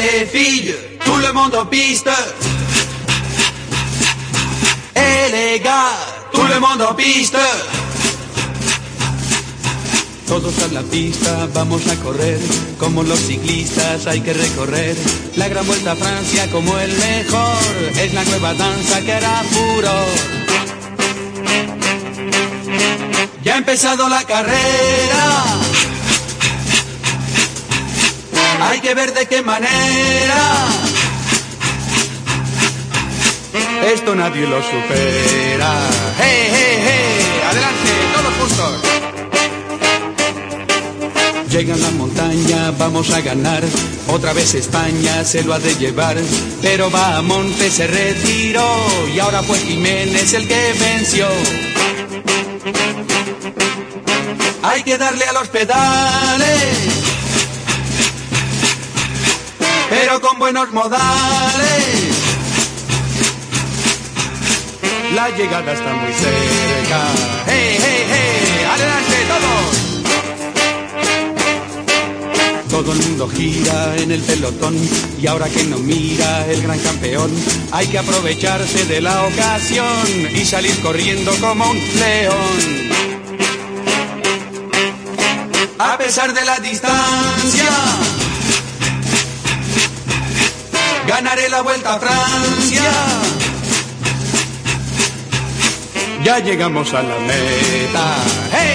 les filles, tout le monde en piste. Et les gars, tout le monde piste. Todos a la pista, vamos a correr, como los ciclistas hay que recorrer. La gran vuelta a Francia como el mejor, es la nueva danza que hará furor. Ya ha empezado la carrera. Hay que ver de qué manera. Esto nadie lo supera. ¡Hey, hey, hey! ¡Adelante, todos juntos! Llega la montaña, vamos a ganar. Otra vez España se lo ha de llevar. Pero va a Monte, se retiró. Y ahora fue Jiménez el que venció. Hay que darle a los pedales. Pero con buenos modales. La llegada está muy cerca. ¡Hey, hey, hey! ¡Adelante todos! Todo el mundo gira en el pelotón y ahora que no mira el gran campeón, hay que aprovecharse de la ocasión y salir corriendo como un león. A pesar de la distancia, ganaré la vuelta a Francia. Ya llegamos a la meta. ¡Hey, hey!